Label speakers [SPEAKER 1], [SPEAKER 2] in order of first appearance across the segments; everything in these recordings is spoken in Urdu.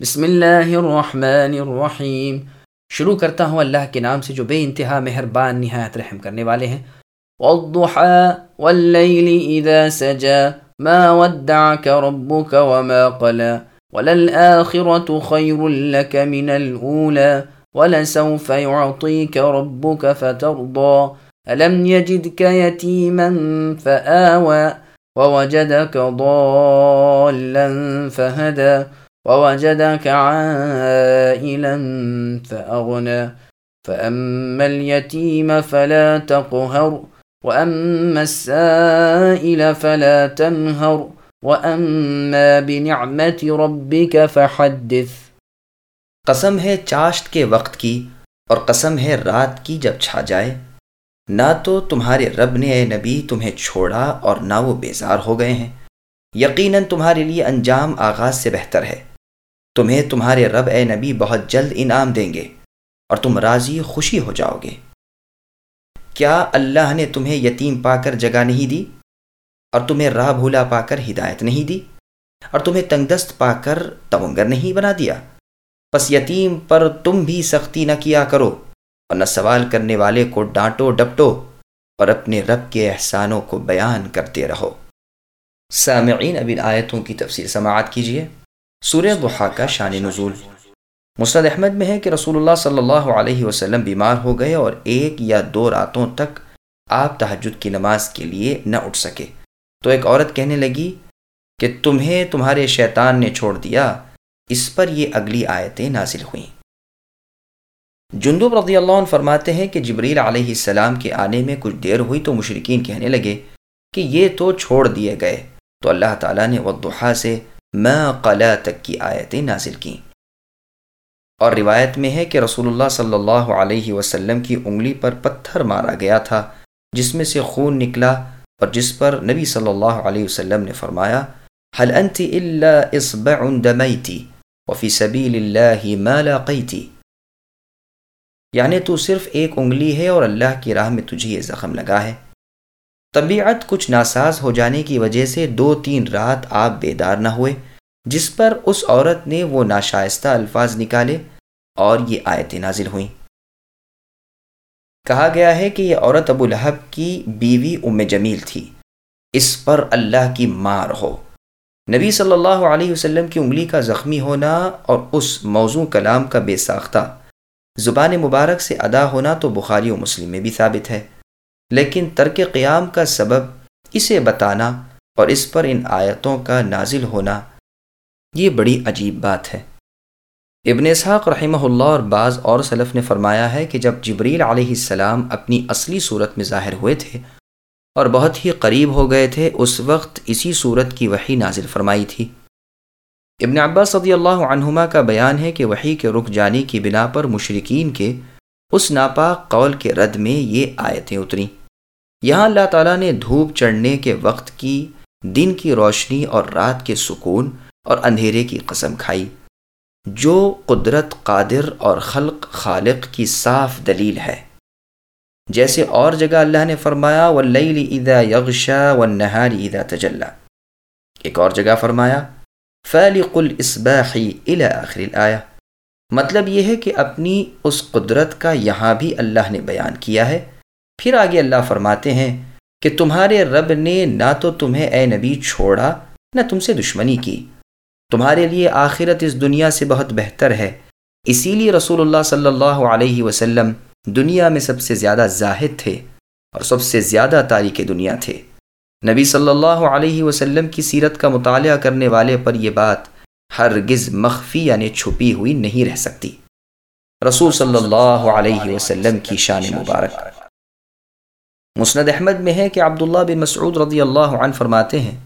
[SPEAKER 1] بسم اللہ الرحمن الرحیم شروع کرتا ہوں اللہ کے نام سے جو بے انتہا مہربان نہایت رحم کرنے والے ہیں۔ والضحى والليل إذا سجى ما ودعك ربك وما قلى وللآخرة خير لك من الأولى ولسوف يعطيك ربك فترضى ألم يجدك يتيما فآوى ووجدك ضالا فهدى ووجدك عائلا فأغنى، فأما اليتيم فلا تقهر، وأما السائل فلا تنهر، وأما بنعمة ربك فحدث.
[SPEAKER 2] قسم ہے چاشت کے وقت کی اور قسم ہے رات کی جب چھا جائے۔ نہ تو تمہارے رب نے اے نبی تمہیں چھوڑا اور نہ وہ بیزار ہو گئے ہیں۔ یقیناً تمہارے لیے انجام آغاز سے بہتر ہے۔ تمہیں تمہارے رب اے نبی بہت جلد انعام دیں گے اور تم راضی خوشی ہو جاؤ گے۔ کیا اللہ نے تمہیں یتیم پا کر جگہ نہیں دی؟ اور تمہیں راہ بھولا پا کر ہدایت نہیں دی؟ اور تمہیں تنگ دست پا کر تونگر نہیں بنا دیا؟ بس یتیم پر تم بھی سختی نہ کیا کرو اور نہ سوال کرنے والے کو ڈانٹو، ڈپٹو اور اپنے رب کے احسانوں کو بیان کرتے رہو۔ سامعین، اب ان آیتوں کی تفصیل سماعت کیجیے سورہ بحا کا شان نزول۔ مسند احمد میں ہے کہ رسول اللہ صلی اللہ علیہ وسلم بیمار ہو گئے اور ایک یا دو راتوں تک آپ تحجد کی نماز کے لیے نہ اٹھ سکے۔ تو ایک عورت کہنے لگی کہ تمہیں تمہارے شیطان نے چھوڑ دیا، اس پر یہ اگلی آیتیں نازل ہوئیں۔ جندب رضی اللہ عنہ فرماتے ہیں کہ جبریل علیہ السلام کے آنے میں کچھ دیر ہوئی تو مشرقین کہنے لگے کہ یہ تو چھوڑ دیے گئے، تو اللہ تعالیٰ نے وضحا سے ما قلا تک کی آیتیں نازل کیں۔ اور روایت میں ہے کہ رسول اللہ صلی اللہ علیہ وسلم کی انگلی پر پتھر مارا گیا تھا، جس میں سے خون نکلا اور جس پر نبی صلی اللہ علیہ وسلم نے فرمایا حل انت الا اصبع دمیتی وفی سبیل اللہ ما لاقیتی یعنی تو صرف ایک انگلی ہے اور اللہ کی راہ میں تجھے یہ زخم لگا ہے۔ طبیعت کچھ ناساز ہو جانے کی وجہ سے دو تین رات آپ بیدار نہ ہوئے، جس پر اس عورت نے وہ ناشائستہ الفاظ نکالے اور یہ آیت نازل ہوئیں۔ کہا گیا ہے کہ یہ عورت ابو لہب کی بیوی ام جمیل تھی۔ اس پر اللہ کی مار ہو۔ نبی صلی اللہ علیہ وسلم کی انگلی کا زخمی ہونا اور اس موضوع کلام کا بے ساختہ۔ زبان مبارک سے ادا ہونا تو بخاری و مسلم میں بھی ثابت ہے۔ لیکن ترک قیام کا سبب اسے بتانا اور اس پر ان آیتوں کا نازل ہونا، یہ بڑی عجیب بات ہے۔ ابن اسحاق رحمہ اللہ اور بعض اور صلف نے فرمایا ہے کہ جب جبریل علیہ السلام اپنی اصلی صورت میں ظاہر ہوئے تھے اور بہت ہی قریب ہو گئے تھے، اس وقت اسی صورت کی وہی نازل فرمائی تھی۔ ابن عباس صدی اللہ عنہما کا بیان ہے کہ وہی کے رک جانے کی بنا پر مشرقین کے اس ناپاک قول کے رد میں یہ آیتیں اتریں۔ یہاں اللہ تعالیٰ نے دھوپ چڑھنے کے وقت کی، دن کی روشنی اور رات کے سکون اور اندھیرے کی قسم کھائی۔ جو قدرت قادر اور خلق خالق کی صاف دلیل ہے۔ جیسے اور جگہ اللہ نے فرمایا و اذا یغشا و نہاری ادا تجلّہ ایک اور جگہ فرمایا، فالق الاسباحی الى آخر آیا مطلب یہ ہے کہ اپنی اس قدرت کا یہاں بھی اللہ نے بیان کیا ہے۔ پھر آگے اللہ فرماتے ہیں کہ تمہارے رب نے نہ تو تمہیں اے نبی چھوڑا، نہ تم سے دشمنی کی۔ تمہارے لیے آخرت اس دنیا سے بہت بہتر ہے۔ اسی لیے رسول اللہ صلی اللہ علیہ وسلم دنیا میں سب سے زیادہ زاہد تھے اور سب سے زیادہ تاریخ دنیا تھے۔ نبی صلی اللہ علیہ وسلم کی سیرت کا مطالعہ کرنے والے پر یہ بات ہرگز مخفی یعنی چھپی ہوئی نہیں رہ سکتی۔ رسول صلی اللہ علیہ وسلم کی شان مبارک۔ مسند احمد میں ہے کہ عبداللہ بن مسعود رضی اللہ عنہ فرماتے ہیں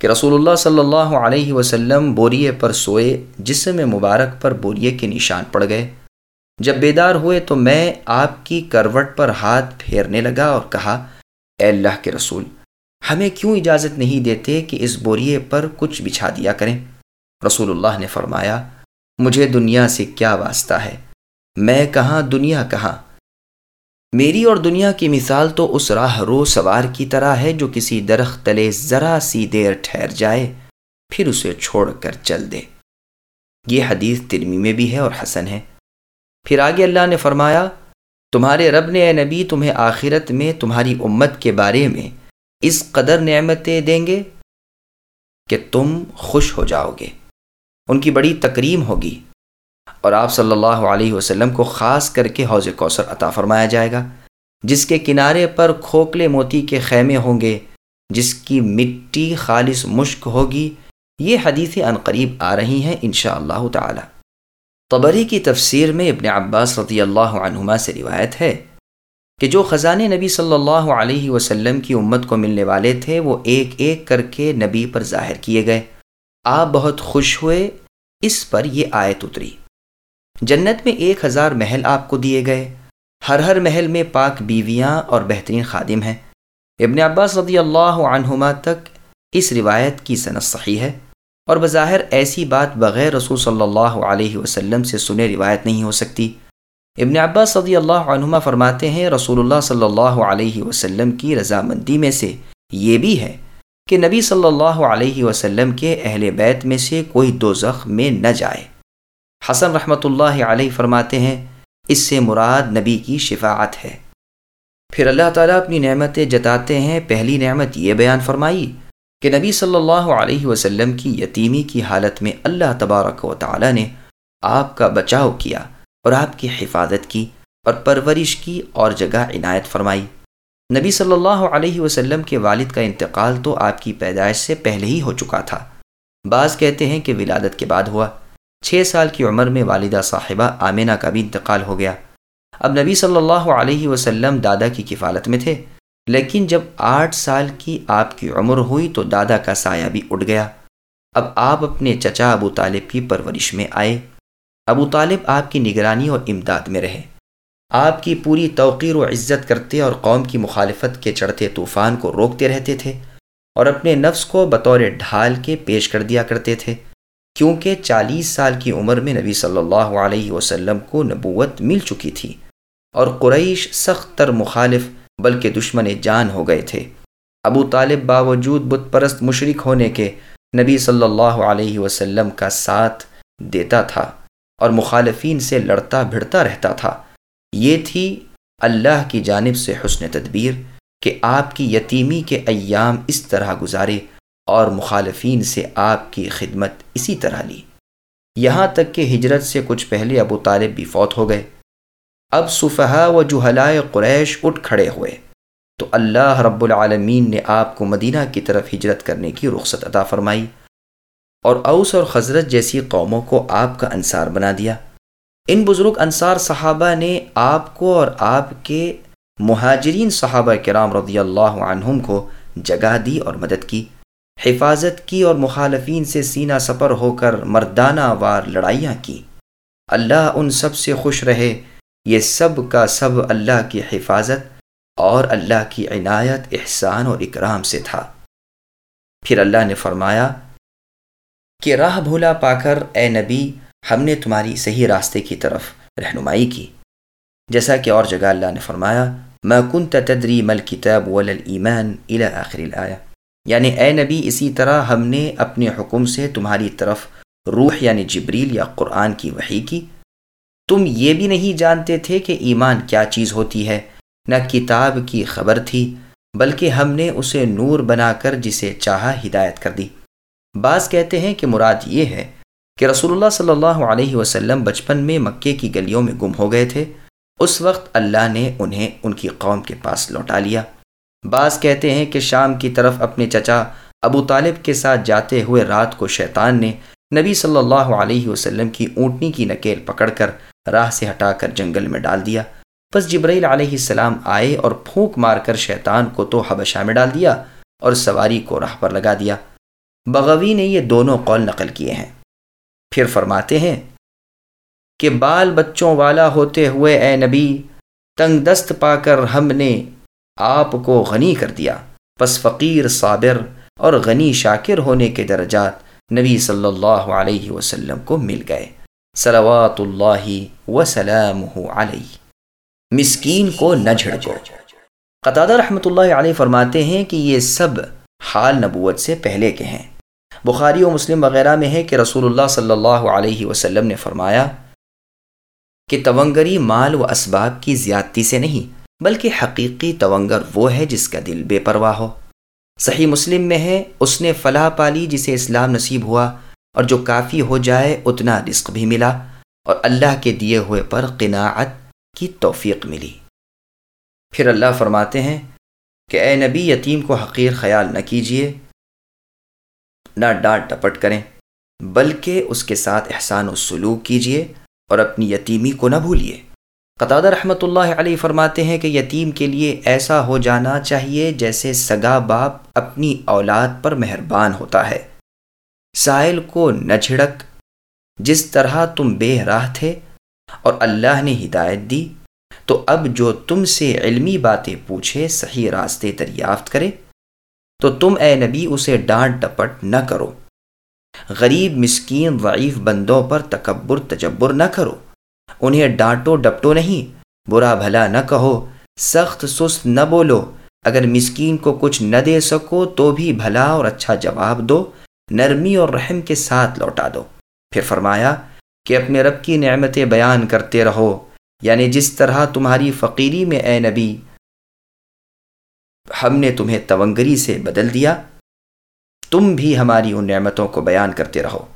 [SPEAKER 2] کہ رسول اللہ صلی اللہ علیہ وسلم بوریے پر سوئے، جسم مبارک پر بوریے کے نشان پڑ گئے۔ جب بیدار ہوئے تو میں آپ کی کروٹ پر ہاتھ پھیرنے لگا اور کہا، اے اللہ کے رسول، ہمیں کیوں اجازت نہیں دیتے کہ اس بوریے پر کچھ بچھا دیا کریں؟ رسول اللہ نے فرمایا، مجھے دنیا سے کیا واسطہ ہے؟ میں کہاں، دنیا کہاں؟ میری اور دنیا کی مثال تو اس راہ رو سوار کی طرح ہے جو کسی درخت تلے ذرا سی دیر ٹھہر جائے، پھر اسے چھوڑ کر چل دے۔ یہ حدیث ترمی میں بھی ہے اور حسن ہے۔ پھر آگے اللہ نے فرمایا، تمہارے رب نے اے نبی، تمہیں آخرت میں تمہاری امت کے بارے میں اس قدر نعمتیں دیں گے کہ تم خوش ہو جاؤ گے۔ ان کی بڑی تکریم ہوگی۔ اور آپ صلی اللہ علیہ وسلم کو خاص کر کے حوض کوثر عطا فرمایا جائے گا، جس کے کنارے پر کھوکھلے موتی کے خیمے ہوں گے، جس کی مٹی خالص مشک ہوگی۔ یہ حدیث عنقریب آ رہی ہیں انشاءاللہ اللہ تعالی۔ طبری کی تفسیر میں ابن عباس رضی اللہ عنہما سے روایت ہے کہ جو خزان نبی صلی اللہ علیہ وسلم کی امت کو ملنے والے تھے، وہ ایک ایک کر کے نبی پر ظاہر کیے گئے۔ آپ بہت خوش ہوئے، اس پر یہ آیت اتری۔ جنت میں ایک ہزار محل آپ کو دیے گئے۔ ہر ہر محل میں پاک بیویاں اور بہترین خادم ہیں۔ ابن عباس رضی اللہ عنہما تک اس روایت کی صنعت صحیح ہے۔ اور بظاہر ایسی بات بغیر رسول صلی اللہ علیہ وسلم سے سنے روایت نہیں ہو سکتی۔ ابن عباس صدی اللہ عنہما فرماتے ہیں، رسول اللہ صلی اللہ علیہ وسلم کی رضامندی میں سے یہ بھی ہے کہ نبی صلی اللہ علیہ وسلم کے اہل بیت میں سے کوئی دو میں نہ جائے۔ حسن رحمۃ اللہ علیہ فرماتے ہیں، اس سے مراد نبی کی شفاعت ہے۔ پھر اللہ تعالیٰ اپنی نعمتیں جتاتے ہیں، پہلی نعمت یہ بیان فرمائی کہ نبی صلی اللہ علیہ وسلم کی یتیمی کی حالت میں اللہ تبارک و تعالیٰ نے آپ کا بچاؤ کیا اور آپ کی حفاظت کی اور پرورش کی اور جگہ عنایت فرمائی۔ نبی صلی اللہ علیہ وسلم کے والد کا انتقال تو آپ کی پیدائش سے پہلے ہی ہو چکا تھا۔ بعض کہتے ہیں کہ ولادت کے بعد ہوا۔ چھ سال کی عمر میں والدہ صاحبہ آمینہ کا بھی انتقال ہو گیا۔ اب نبی صلی اللہ علیہ وسلم دادا کی کفالت میں تھے، لیکن جب آٹھ سال کی آپ کی عمر ہوئی تو دادا کا سایہ بھی اٹھ گیا۔ اب آپ اپنے چچا ابو طالب کی پرورش میں آئے۔ ابو طالب آپ کی نگرانی اور امداد میں رہے۔ آپ کی پوری توقیر و عزت کرتے اور قوم کی مخالفت کے چڑھتے طوفان کو روکتے رہتے تھے اور اپنے نفس کو بطور ڈھال کے پیش کر دیا کرتے تھے۔ کیونکہ چالیس سال کی عمر میں نبی صلی اللہ علیہ وسلم کو نبوت مل چکی تھی اور قریش سخت تر مخالف بلکہ دشمن جان ہو گئے تھے۔ ابو طالب باوجود بت پرست مشرق ہونے کے نبی صلی اللہ علیہ وسلم کا ساتھ دیتا تھا اور مخالفین سے لڑتا بھڑتا رہتا تھا۔ یہ تھی اللہ کی جانب سے حسن تدبیر کہ آپ کی یتیمی کے ایام اس طرح گزارے اور مخالفین سے آپ کی خدمت اسی طرح لی۔ یہاں تک کہ ہجرت سے کچھ پہلے ابو طالب بھی فوت ہو گئے۔ اب صفحہ و جوہلائے قریش اٹھ کھڑے ہوئے۔ تو اللہ رب العالمین نے آپ کو مدینہ کی طرف ہجرت کرنے کی رخصت عطا فرمائی۔ اور اوس اور خزرت جیسی قوموں کو آپ کا انصار بنا دیا۔ ان بزرگ انصار صحابہ نے آپ کو اور آپ کے مہاجرین صحابہ کرام رضی اللہ عنہم کو جگہ دی اور مدد کی۔ حفاظت کی اور مخالفین سے سینہ سپر ہو کر مردانہ وار لڑائیاں کی۔ اللہ ان سب سے خوش رہے۔ یہ سب کا سب اللہ کی حفاظت اور اللہ کی عنایت، احسان اور اکرام سے تھا۔ پھر اللہ نے فرمایا، کہ راہ بھولا پا کر اے نبی، ہم نے تمہاری صحیح راستے کی طرف رہنمائی کی۔ جیسا کہ اور جگہ اللہ نے فرمایا میں کن تدری مل کتاب ول ایمان آخر الآیا یعنی اے نبی، اسی طرح ہم نے اپنے حکم سے تمہاری طرف روح یعنی جبریل یا قرآن کی وحی کی۔ تم یہ بھی نہیں جانتے تھے کہ ایمان کیا چیز ہوتی ہے۔ نہ کتاب کی خبر تھی، بلکہ ہم نے اسے نور بنا کر جسے چاہا ہدایت کر دی۔ بعض کہتے ہیں کہ مراد یہ ہے کہ رسول اللہ صلی اللہ علیہ وسلم بچپن میں مکے کی گلیوں میں گم ہو گئے تھے۔ اس وقت اللہ نے انہیں ان کی قوم کے پاس لوٹا لیا۔ بعض کہتے ہیں کہ شام کی طرف اپنے چچا ابو طالب کے ساتھ جاتے ہوئے رات کو شیطان نے نبی صلی اللہ علیہ وسلم کی اونٹنی کی نکیل پکڑ کر راہ سے ہٹا کر جنگل میں ڈال دیا۔ بس جبرائیل علیہ السلام آئے اور پھونک مار کر شیطان کو تو حبشہ میں ڈال دیا اور سواری کو راہ پر لگا دیا۔ بغوی نے یہ دونوں قول نقل کیے ہیں۔ پھر فرماتے ہیں کہ بال بچوں والا ہوتے ہوئے اے نبی، تنگ دست پا کر ہم نے آپ کو غنی کر دیا۔ پس فقیر، صابر اور غنی شاکر ہونے کے درجات نبی صلی اللہ علیہ وسلم کو مل گئے۔ صلوات اللہ وسلام علیہ۔ مسکین کو نہ جھڑکو۔ قطادہ رحمۃ اللہ علیہ فرماتے ہیں کہ یہ سب حال نبوت سے پہلے کے ہیں۔ بخاری و مسلم وغیرہ میں ہے کہ رسول اللہ صلی اللہ علیہ وسلم نے فرمایا کہ تونگری مال و اسباب کی زیادتی سے نہیں بلکہ حقیقی تونگر وہ ہے جس کا دل بے پرواہ ہو۔ صحیح مسلم میں ہے، اس نے فلاح پالی جسے اسلام نصیب ہوا، اور جو کافی ہو جائے، اتنا رزق بھی ملا، اور اللہ کے دیے ہوئے پر قناعت کی توفیق ملی۔ پھر اللہ فرماتے ہیں کہ اے نبی، یتیم کو حقیر خیال نہ کیجیے نہ ڈانٹ ٹپٹ کریں، بلکہ اس کے ساتھ احسان و سلوک کیجیے اور اپنی یتیمی کو نہ بھولیے۔ قطع رحمۃ اللہ علیہ فرماتے ہیں کہ یتیم کے لیے ایسا ہو جانا چاہیے جیسے سگا باپ اپنی اولاد پر مہربان ہوتا ہے۔ سائل کو نہ جھڑک جس طرح تم بے راہ تھے اور اللہ نے ہدایت دی، تو اب جو تم سے علمی باتیں پوچھے صحیح راستے دریافت کرے۔ تو تم اے نبی اسے ڈانٹ ڈپٹ نہ کرو۔ غریب، مسکین، ضعیف بندوں پر تکبر، تجبر نہ کرو۔ انہیں ڈانٹو ڈپٹو نہیں۔ برا بھلا نہ کہو، سخت سست نہ بولو۔ اگر مسکین کو کچھ نہ دے سکو تو بھی بھلا اور اچھا جواب دو، نرمی اور رحم کے ساتھ لوٹا دو۔ پھر فرمایا، کہ اپنے رب کی نعمتیں بیان کرتے رہو۔ یعنی جس طرح تمہاری فقیری میں اے نبی، ہم نے تمہیں تونگری سے بدل دیا، تم بھی ہماری ان نعمتوں کو بیان کرتے رہو۔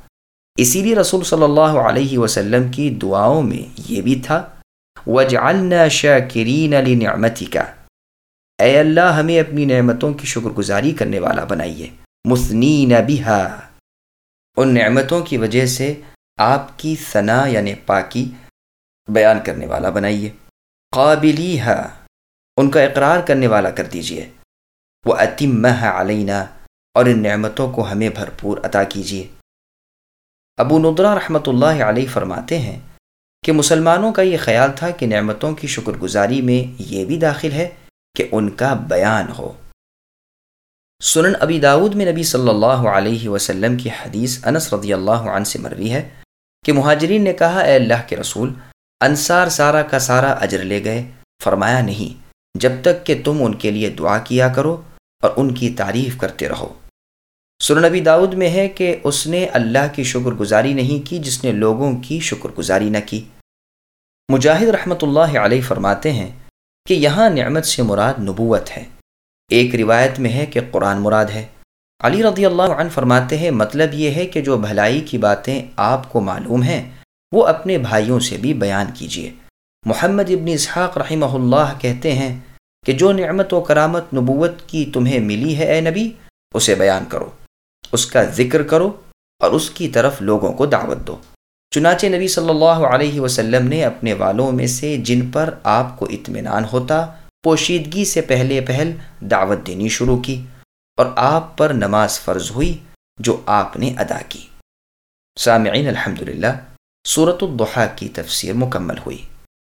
[SPEAKER 2] اسی لیے رسول صلی اللہ علیہ وسلم کی دعاؤں میں یہ بھی تھا وجعلنا شاکرین لنعمتی کا اے اللہ، ہمیں اپنی نعمتوں کی شکر گزاری کرنے والا بنائیے۔ مثنین بہا ان نعمتوں کی وجہ سے آپ کی ثنا یعنی پاکی بیان کرنے والا بنائیے۔ قابلی ان کا اقرار کرنے والا کر دیجیے وہ اتمہ علینہ اور ان نعمتوں کو ہمیں بھرپور عطا کیجیے۔ ابو ندرا رحمۃ اللہ علیہ فرماتے ہیں کہ مسلمانوں کا یہ خیال تھا کہ نعمتوں کی شکر گزاری میں یہ بھی داخل ہے کہ ان کا بیان ہو۔ سنن ابی داود میں نبی صلی اللہ علیہ وسلم کی حدیث انس رضی اللہ عنہ سے مروی ہے کہ مہاجرین نے کہا، اے اللہ کے رسول، انصار سارا کا سارا اجر لے گئے۔ فرمایا، نہیں، جب تک کہ تم ان کے لیے دعا کیا کرو اور ان کی تعریف کرتے رہو۔ نبی داؤد میں ہے کہ اس نے اللہ کی شکر گزاری نہیں کی جس نے لوگوں کی شکر گزاری نہ کی۔ مجاہد رحمۃ اللہ علیہ فرماتے ہیں کہ یہاں نعمت سے مراد نبوت ہے۔ ایک روایت میں ہے کہ قرآن مراد ہے۔ علی رضی اللہ عنہ فرماتے ہیں مطلب یہ ہے کہ جو بھلائی کی باتیں آپ کو معلوم ہیں، وہ اپنے بھائیوں سے بھی بیان کیجیے محمد ابن اسحاق رحمہ اللہ کہتے ہیں کہ جو نعمت و کرامت نبوت کی تمہیں ملی ہے، اے نبی، اسے بیان کرو۔ اس کا ذکر کرو اور اس کی طرف لوگوں کو دعوت دو۔ چنانچہ نبی صلی اللہ علیہ وسلم نے اپنے والوں میں سے جن پر آپ کو اطمینان ہوتا، پوشیدگی سے پہلے پہل دعوت دینی شروع کی اور آپ پر نماز فرض ہوئی جو آپ نے ادا کی۔ سامعین الحمد للہ صورت الضحا کی تفسیر مکمل ہوئی۔